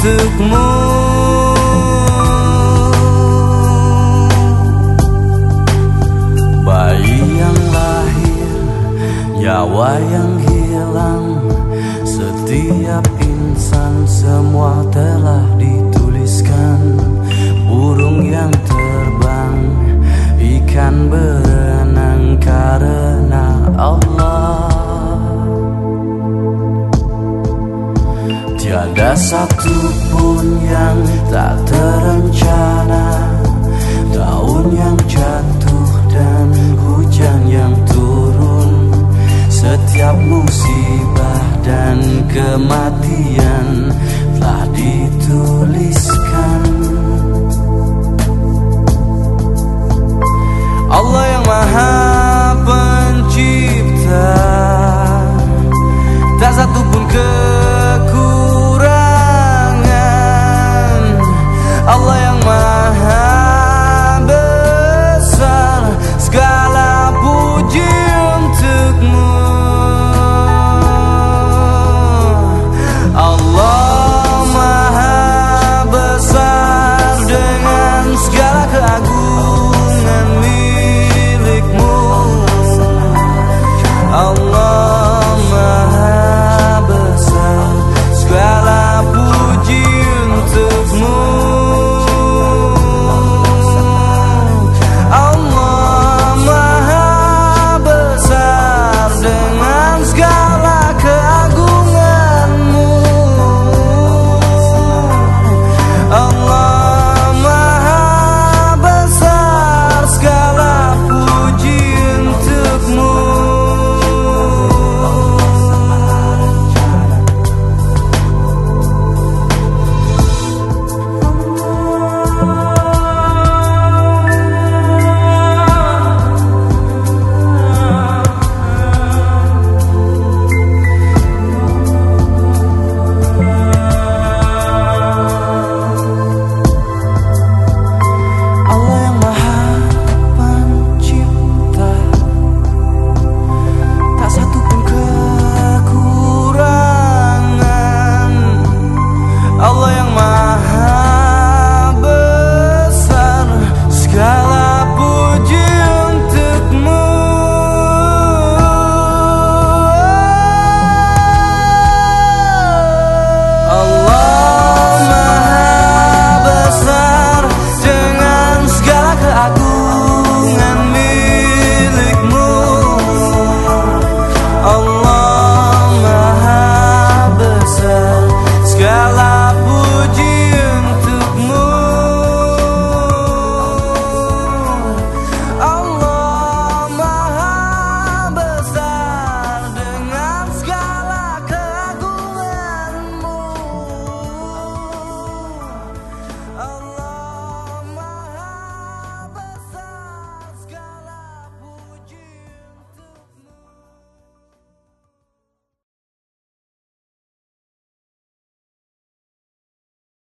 untukmu. Bayi yang lahir, nyawa yang hilang. Setiap insan semua satu pun yang tak terencana. Daun yang jatuh dan hujan yang turun. Setiap musibah dan kematian telah dituliskan sky